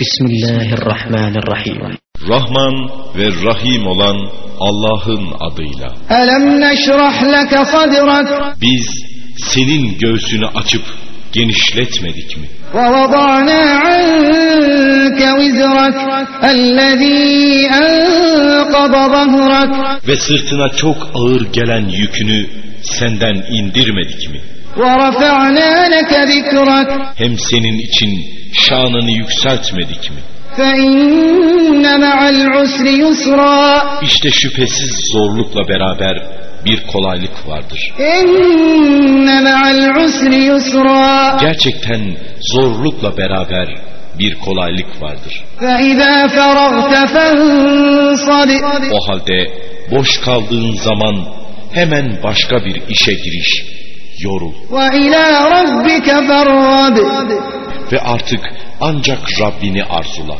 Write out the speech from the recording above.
Bismillahirrahmanirrahim. Rahman ve Rahim olan Allah'ın adıyla. Elem neşrah leke sadrak. Biz senin göğsünü açıp genişletmedik mi? Ve vada'na anke vizrak ellezî enkada zahrak. Ve sırtına çok ağır gelen yükünü senden indirmedik mi? Hem senin için şanını yükseltmedik mi? İşte şüphesiz zorlukla beraber bir kolaylık vardır. Gerçekten zorlukla beraber bir kolaylık vardır. O halde boş kaldığın zaman hemen başka bir işe giriş yorul. Ve artık ancak Rabbini arzula.